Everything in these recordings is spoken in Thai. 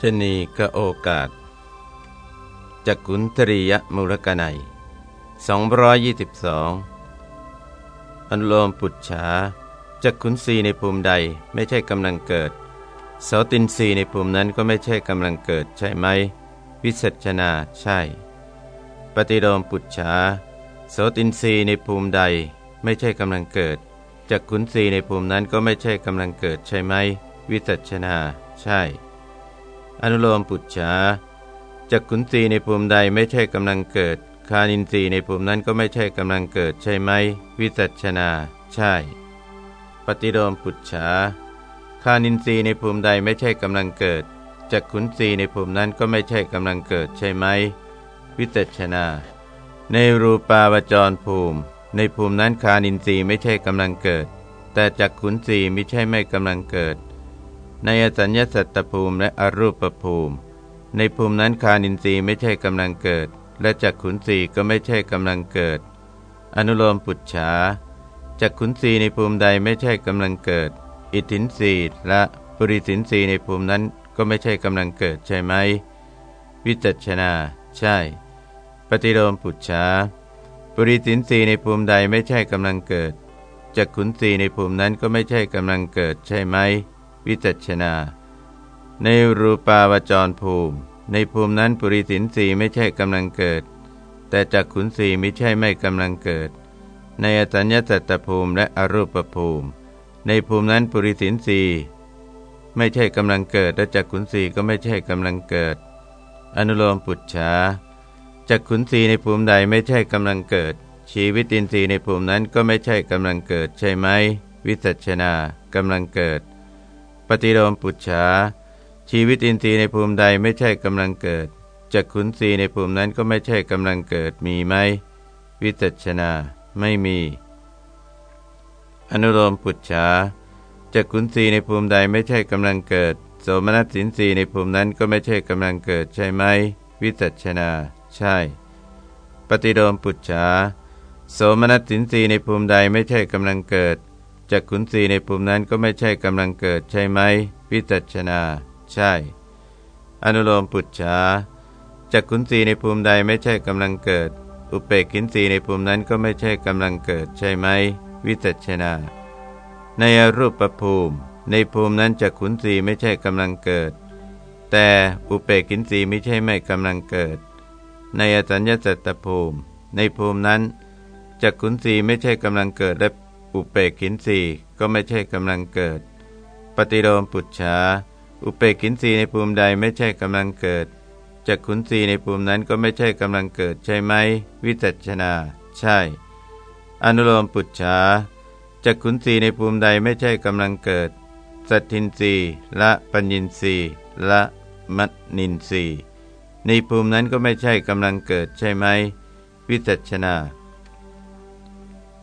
ชนีกโอกาสจักขุนตรียมูลกนัย222 อันโลมปุจฉาจักขุนสีในภูมิใดไม่ใช่กำลังเกิดเสาตินสีในภูมินั้นก็ไม่ใช่กำลังเกิดใช่ไหม วิสัชนาใช่ ปฏิโลมปุจฉาโสตินรีในภูมิใดไม่ใช่กำลังเกิดจักขุนสีในภูมินั้นก็ไม่ใช่กำลังเกิดใช่ไหม วิสัชนาใช่ อนุโลมปุจฉาจักขุนสีในภูมิใดไม่ใช่กำลังเกิด คานินทรีในภูมินั้นก็ไม่ใช่กำลังเกิดใช่ไหม วิจัชนา ใช่ ปฏิโลมปุจฉาคานินทรีในภูมิใดไม่ใช่กำลังเกิดจักขุนสีในภูมินั้นก็ไม่ใช่กำลังเกิดใช่ไหม วิจัชนา ในรูปาวจรภูมิ ในภูมินั้นคานินทรีไม่ใช่กำลังเกิด แต่จักขุนสีไม่ใช่ไม่กำลังเกิด ในอสัญญาสัตตภูมิและอรูปภูมิ ในภูมินั้นคานินทรีย์ไม่ใช่กำลังเกิด และจักขุนสีก็ไม่ใช่กำลังเกิด อนุโลมปุจฉาจักขุนสีในภูมิใดไม่ใช่กำลังเกิด อิทินสีและปุริสินสีในภูมินั้นก็ไม่ใช่กำลังเกิดใช่ไหม วิจัชนา ใช่ ปฏิโลมปุจฉาปุริสินสีในภูมิใดไม่ใช่กำลังเกิดจักขุนสีในภูมินั้นก็ไม่ใช่กำลังเกิดใช่ไหม วิจัชนา ในรูปาวจรภูมิ ในภูมินั้นปุริสินสีไม่ใช่กำลังเกิด แต่จักขุนสีไม่ใช่ไม่กำลังเกิด ในอสัญญาตตภูมิและอรูปภูมิ ในภูมินั้นปุริสินสีไม่ใช่กำลังเกิดและจักขุนสีก็ไม่ใช่กำลังเกิด อนุโลมปุจฉาจักขุนสีในภูมิใดไม่ใช่กำลังเกิด ชีวิตินทรีย์ในภูมินั้นก็ไม่ใช่กำลังเกิดใช่ไหมวิสัชนากำลังเกิด ปฏิโลมปุจฉาชีวิตอินทรีย์ในภูมิใดไม่ใช่กำลังเกิดจักขุนสีในภูมินั้นก็ไม่ใช่กำลังเกิดมีไหม วิจัชนาไม่มี อนุโลมปุจฉาจักขุนสีในภูมิใดไม่ใช่กำลังเกิดโสมนัสสินสีในภูมินั้นก็ไม่ใช่กำลังเกิดใช่ไหม วิจัชนา ใช่ ปฏิโลมปุจฉาโสมนัสสินสีในภูมิใดไม่ใช่กำลังเกิด จักขุนสีในภูมินั้นก็ไม่ใช่กำลังเกิดใช่ไหมวิจัชนา ใช่ อนุโลมปุจฉาจักขุนสีในภูมิใดไม่ใช่กำลังเกิด อุเปกขินสีในภูมินั้นก็ไม่ใช่กำลังเกิดใช่ไหมวิจัชนา ในอรูปภูมิ ในภูมินั้นจักขุนสีไม่ใช่กำลังเกิด แต่อุเปกขินสีไม่ใช่ไม่กำลังเกิด ในอสัญญาสัตตภูมิ ในภูมินั้นจักขุนสีไม่ใช่กำลังเกิดและ อุเปกินสีก็ไม่ใช่กำลังเกิด ปฏิโลมปุจฉาอุเปกินสีในภูมิใดไม่ใช่กำลังเกิดจักขุนสีในภูมินั้นก็ไม่ใช่กำลังเกิดใช่ไหม วิจัชนา ใช่ อนุโลมปุจฉาจักขุนสีในภูมิใดไม่ใช่กำลังเกิด สัตทินสีละปัญญินสีละมันินสีในภูมินั้นก็ไม่ใช่กำลังเกิดใช่ไหม วิจัชนา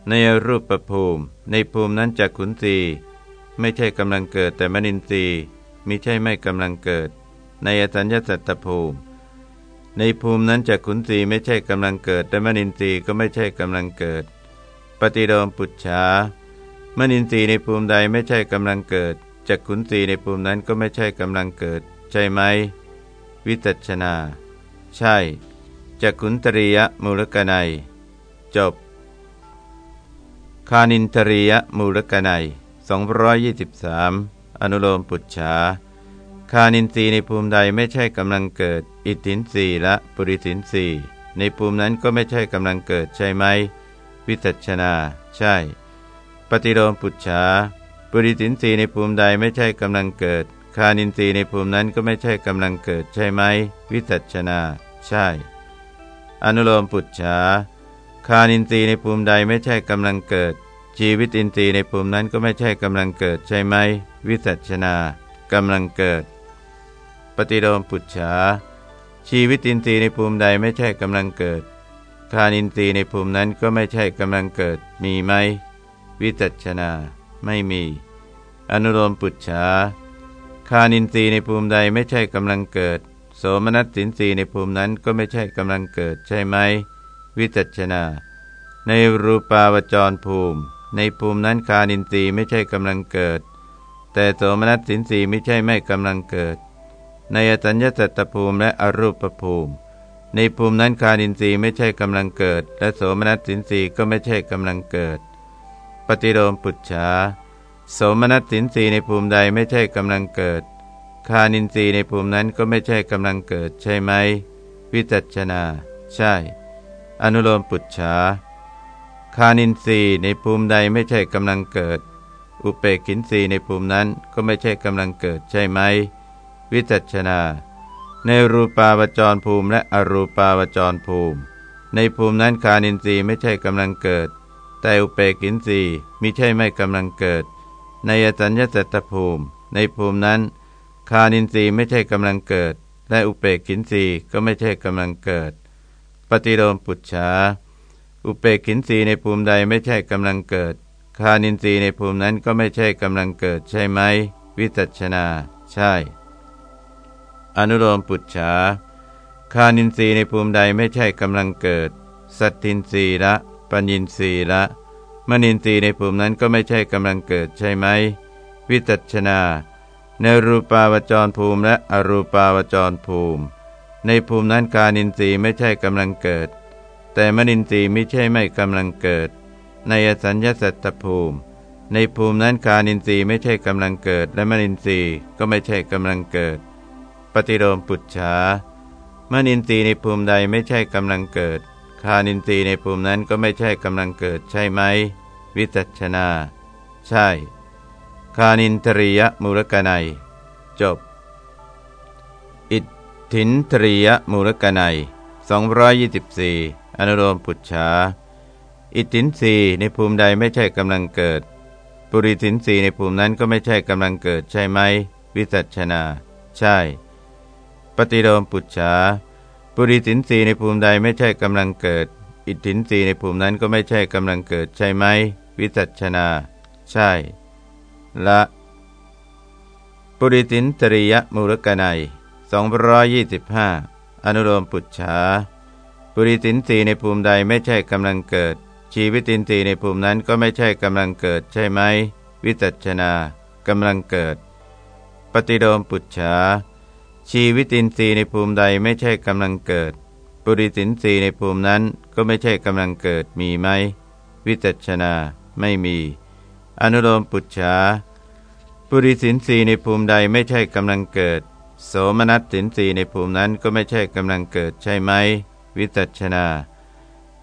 ในรูปประภูมิ ในภูมินั้นจากขุนสีไม่ใช่กำลังเกิดแต่มนินทรีย์มิใช่ไม่กำลังเกิด ในอสัญญาสัตตภูมิ ในภูมินั้นจากขุนสีไม่ใช่กำลังเกิด แต่มนินทรีย์ก็ไม่ใช่กำลังเกิด ปฏิโลมปุจฉามนินทรีย์ในภูมิใดไม่ใช่กำลังเกิดจากขุนสีในภูมินั้นก็ไม่ใช่กำลังเกิด ใช่ไหม วิจัชนา ใช่จากขุนตรียมูลกนัย จบ คานินทรียมูลกนัย223 อนุโลมปุจฉาคานินทรีในภูมิใดไม่ใช่กำลังเกิด อิทธินสีและปุริสินสีในภูมินั้นก็ไม่ใช่กำลังเกิดใช่ไหม วิจัชนา ใช่ ปฏิโลมปุจฉาปุริสินสีในภูมิใดไม่ใช่กำลังเกิด คานินทรีในภูมินั้นก็ไม่ใช่กำลังเกิดใช่ไหม วิจัชนา ใช่ อนุโลมปุจฉา คานินทรีย์ในภูมิใดไม่ใช่กำลังเกิด ชีวิตอินทรีย์ในภูมินั้นก็ไม่ใช่กำลังเกิดใช่ไหม วิสัชนากำลังเกิด ปฏิโลมปุจฉาชีวิตอินทรีย์ในภูมิใดไม่ใช่กำลังเกิด คานินทรีย์ในภูมินั้นก็ไม่ใช่กำลังเกิด มีไหม วิจัชนา ไม่มี อนุโลมปุจฉาคานินทรีย์ในภูมิใดไม่ใช่กำลังเกิด โสมนัสสินทรีย์ในภูมินั้นก็ไม่ใช่กำลังเกิดใช่ไหม วิจัชนา ในรูปาวจรภูมิ ในภูมินั้นคานินทรีย์ไม่ใช่กำลังเกิด แต่โสมนัสสินทรีย์ไม่ใช่ไม่กำลังเกิด ในอสัญญสัตตภูมิและอรูปภูมิ ในภูมินั้นคานินทรีย์ไม่ใช่กำลังเกิด และโสมนัสสินทรีย์ก็ไม่ใช่กำลังเกิด ปฏิโลมปุจฉาโสมนัสสินทรีย์ในภูมิใดไม่ใช่กำลังเกิด คานินทรีย์ในภูมินั้นก็ไม่ใช่กำลังเกิดใช่ไหม วิจัชนา ใช่ อนุโลมปุจฉาคานินทรีย์ในภูมิใดไม่ใช่กำลังเกิด อุเปกินทรีย์ในภูมินั้นก็ไม่ใช่กำลังเกิดใช่ไหม วิจัชนา ในรูปาวจรภูมิและอรูปาวจรภูมิ ในภูมินั้นคานินทรีย์ไม่ใช่กำลังเกิด แต่อุเปกินทรีย์มิใช่ไม่กำลังเกิด ในอสัญญสัตตภูมิ ในภูมินั้น คานินทรีย์ไม่ใช่กำลังเกิด และอุเปกินทรีย์ก็ไม่ใช่กำลังเกิด ปฏิโลมปุจฉาอุเปกขินรีในภูมิใดไม่ใช่กำลังเกิด คานินทรีย์ในภูมินั้นก็ไม่ใช่กำลังเกิดใช่ไหม วิจัชนา ใช่ อนุโลมปุจฉาคานินทรีย์ในภูมิใดไม่ใช่กำลังเกิด สัตทินทรีย์ละปัญญินทรีย์ละมนินทรีย์ในภูมินั้นก็ไม่ใช่กำลังเกิดใช่ไหม วิจัชนา ในรูปาวจรภูมิและอรูปาวจรภูมิ ในภูมินั้นกานินทรีย์ไม่ใช่กำลังเกิด แต่มนินทรีย์ไม่ใช่ไม่กำลังเกิด ในอสัญญาสัตตภูมิ ในภูมินั้นกานินทรีย์ไม่ใช่กำลังเกิด และมนินทรีย์ก็ไม่ใช่กำลังเกิด ปฏิโลมปุจฉามนินทรีย์ในภูมิใดไม่ใช่กำลังเกิด คานินทรีย์ในภูมินั้นก็ไม่ใช่กำลังเกิดใช่ไหม วิจัชนา ใช่ คานินทรียมูลกนัย จบ อิท ธินทรียมูลกนัย224 อนุโลมปุจฉาอิทธินรีในภูมิใดไม่ใช่กำลังเกิด ปุริสินรีในภูมินั้นก็ไม่ใช่กำลังเกิดใช่ไหม วิจัชนา ใช่ ปฏิโลมปุจฉาปุริสินสีในภูมิใดไม่ใช่กำลังเกิด อิทธินสีในภูมินั้นก็ไม่ใช่กำลังเกิดใช่ไหม วิจัชนา ใช่ ละ ปุริสินตริยมูลกนัย 225 อนุโลมปุจฉาปุริสินสีในภูมิใดไม่ใช่กำลังเกิด ชีวิตินทรีในภูมินั้นก็ไม่ใช่กำลังเกิดใช่ไหม วิจัชนากำลังเกิด ปฏิโลมปุจฉาชีวิตินทรีย์ในภูมิใดไม่ใช่กำลังเกิด ปุริสินทรีย์ในภูมินั้นก็ไม่ใช่กำลังเกิดมีไหม วิจัชนาไม่มี อนุโลมปุจฉาปุริสินทรีย์ในภูมิใดไม่ใช่กำลังเกิด โสมนัสสินทรีในภูมินั้นก็ไม่ใช่กำลังเกิดใช่ไหม วิจัชนา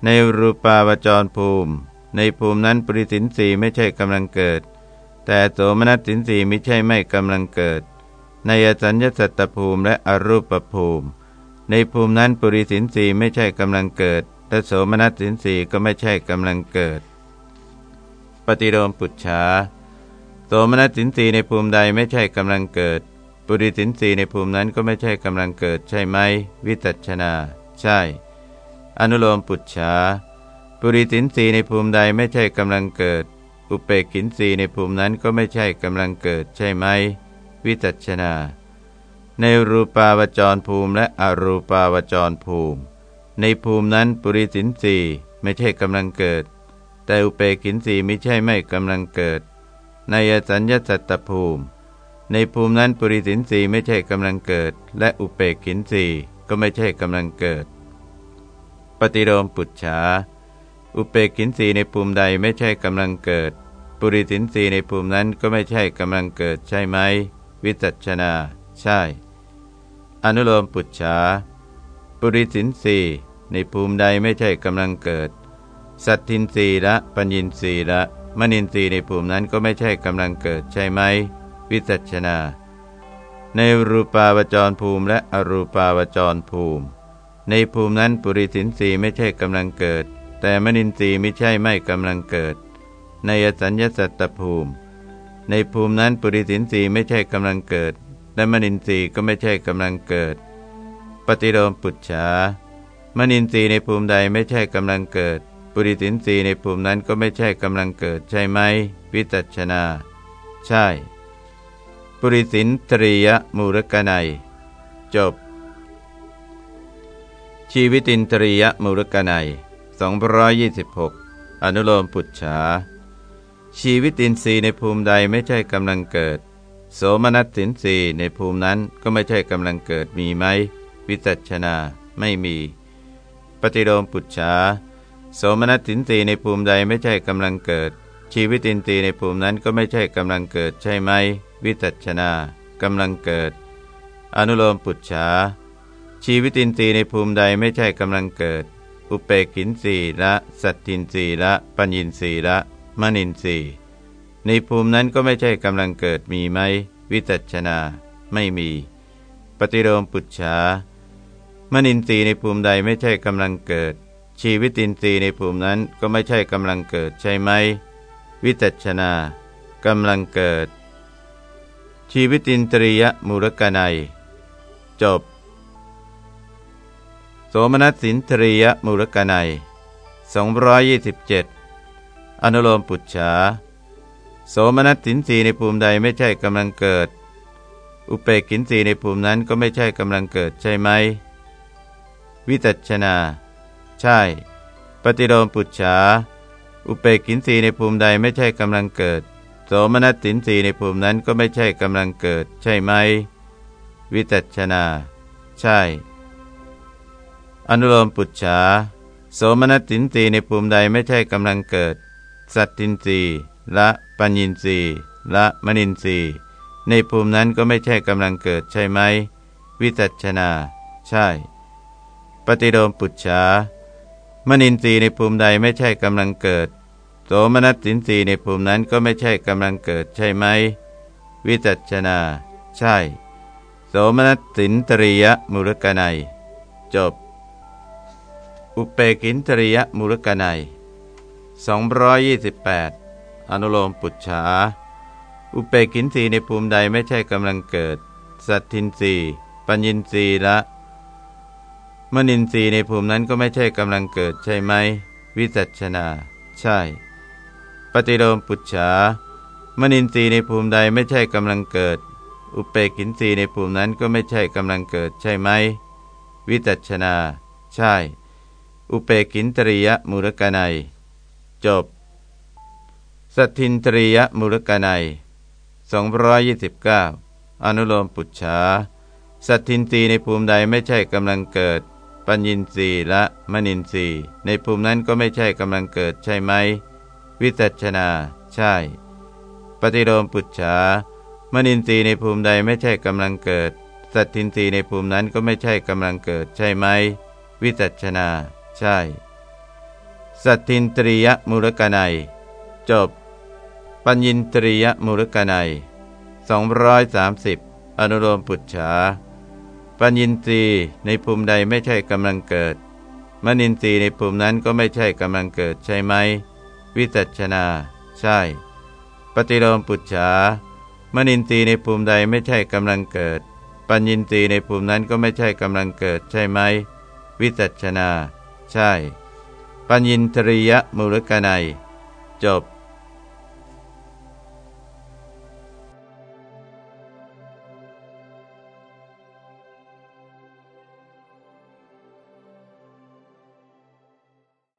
ในรูปาวจรภูมิ ในภูมินั้นปริสินทรีไม่ใช่กำลังเกิด แต่โสมนัสสินทรีไม่ใช่ไม่กำลังเกิด ในอสัญญสัตตภูมิและอรูปภูมิ ในภูมินั้นปริสินสีไม่ใช่กำลังเกิดและโสมนัสสินสีก็ไม่ใช่กำลังเกิด ปฏิโลมปุจฉาโสมนัสสินสีในภูมิใดไม่ใช่กำลังเกิด ปุริสินสีในภูมินั้นก็ไม่ใช่กำลังเกิดใช่ไหมวิจัชนา ใช่ อนุโลมปุจฉาปุริสินสีในภูมิใดไม่ใช่กำลังเกิด อุเปกินสีในภูมินั้นก็ไม่ใช่กำลังเกิดใช่ไหมวิจัชนา ในรูปาวจรภูมิและอรูปาวจรภูมิ ในภูมินั้นปุริสินสีไม่ใช่กำลังเกิด แต่อุเปกินสีไม่ใช่ไม่กำลังเกิด ในอสัญญาสัตตภูมิ ในภูมินั้นปุริสินสีไม่ใช่กำลังเกิด และอุเปกขินสีก็ไม่ใช่กำลังเกิด ปฏิโลมปุจฉาอุเปกขินสีในภูมิใดไม่ใช่กำลังเกิด ปุริสินสีในภูมินั้นก็ไม่ใช่กำลังเกิดใช่ไหม วิจัชนา ใช่ อนุโลมปุจฉาปุริสินสีในภูมิใดไม่ใช่กำลังเกิด สัตทินรีละปัญญินรีละมณินรีในภูมินั้นก็ไม่ใช่กำลังเกิดใช่ไหม วิจัชนา ในรูปาวจรภูมิและอรูปาวจรภูมิ ในภูมินั้นปุริสินสีไม่ใช่กำลังเกิด แต่มณินทรีไม่ใช่ไม่กำลังเกิด ในอสัญญาสัตตภูมิ ในภูมินั้นปุริสินสีไม่ใช่กำลังเกิด และมนินทรีย์ก็ไม่ใช่กำลังเกิด ปฏิโลมปุจฉามนินทรีย์ในภูมิใดไม่ใช่กำลังเกิด ปุริสินสีในภูมินั้นก็ไม่ใช่กำลังเกิดใช่ไหมวิจัชนา ใช่ ปุริสินตรียมูรกนัย จบ ชีวิตินตรียมูรกนัย226 อนุโลมปุจฉา ชีวิตินทรีย์ในภูมิใดไม่ใช่กำลังเกิด โสมนัสสินสีในภูมินั้นก็ไม่ใช่กำลังเกิดมีไหม วิจัชนาไม่มี ปฏิโลมปุจฉา โสมนัสสินสีในภูมิใดไม่ใช่กำลังเกิด ชีวิตินทรีย์ในภูมินั้นก็ไม่ใช่กำลังเกิดใช่ไหม วิจัชนากำลังเกิด อนุโลมปุจฉาชีวิตินทรีย์ในภูมิใดไม่ใช่กำลังเกิด อุเปกินสีละ สัตตินสีละ ปัญญินสีละมณินสีในภูมินั้นก็ไม่ใช่กำลังเกิดมีไหม วิจัชนา ไม่มี ปฏิโลมปุจฉามณินทรีย์ในภูมิใดไม่ใช่กำลังเกิด ชีวิตินทรีย์ในภูมินั้นก็ไม่ใช่กำลังเกิดใช่ไหม วิจัชนากำลังเกิด ชีวิตินตรียมูลกนัย จบ โสมนัสสินทรียมูลกนัย227 อนุโลมปุจฉาโสมนัสสินสีในภูมิใดไม่ใช่กำลังเกิด อุเปกินสีในภูมินั้นก็ไม่ใช่กำลังเกิดใช่ไหม วิตัชนา ใช่ ปฏิโลมปุจฉาอุเปกินสีในภูมิใดไม่ใช่กำลังเกิด สมนัสสินสีในภูมินั้นก็ไม่ใช่กำลังเกิด ใช่ไหม วิตัชนา ใช่ อนุโลมปุจฉาโสมนัสสินสีในภูมิใดไม่ใช่กำลังเกิด สัตตินสีละปัญญินสีละมณินสีในภูมินั้นก็ไม่ใช่กำลังเกิดใช่ไหม วิจัชนา ใช่ ปฏิโลมปุจฉามณินสีในภูมิใดไม่ใช่กำลังเกิด มนัสสินสีในภูมินั้นก็ไม่ใช่กำลังเกิดใช่ไหม วิจัชนา ใช่ โสมนัสสินตริยมุรกนัย จบ อุเปกินตริยมูลกนัย228 อนุโลมปุจฉา อุเปกินสีในภูมิใดไม่ใช่กำลังเกิด สัตทินสีปัญญินสีละมนินสีในภูมินั้นก็ไม่ใช่กำลังเกิดใช่ไหม วิจัชนา ใช่ ปฏิโลมปุจฉามนินสีในภูมิใดไม่ใช่กำลังเกิด อุเปกินสีในภูมินั้นก็ไม่ใช่กำลังเกิดใช่ไหม วิจัชนา ใช่ อุเปกินตริยมูลกนัย จบ สัตทินตริยมูลกนัย229 อนุโลมปุจฉา สัตทินรีในภูมิใดไม่ใช่กำลังเกิด ปัญญินรีและมณินรีในภูมินั้นก็ไม่ใช่กำลังเกิดใช่ไหม วิจัชนา ใช่ ปฏิโลมปุจฉามณินทรีในภูมิใดไม่ใช่กำลังเกิด สัตทินทรีในภูมินั้นก็ไม่ใช่กำลังเกิด ใช่ไหม วิจัชนา ใช่ สัตทินตรียมูลกนัย จบ ปัญญินตรียมูลกนัย230 อนุโลมปุจฉา ปัญญินตรีในภูมิใดไม่ใช่กำลังเกิด มนินทรีในภูมินั้นก็ไม่ใช่กำลังเกิดใช่ไหม วิจัชนา ใช่ ปฏิโลมปุจฉามนินทรีในภูมิใดไม่ใช่กำลังเกิด ปัญญินทรีในภูมินั้นก็ไม่ใช่กำลังเกิดใช่ไหม วิจัชนา ใช่ ปัญญินตริยมูลกนัย จบ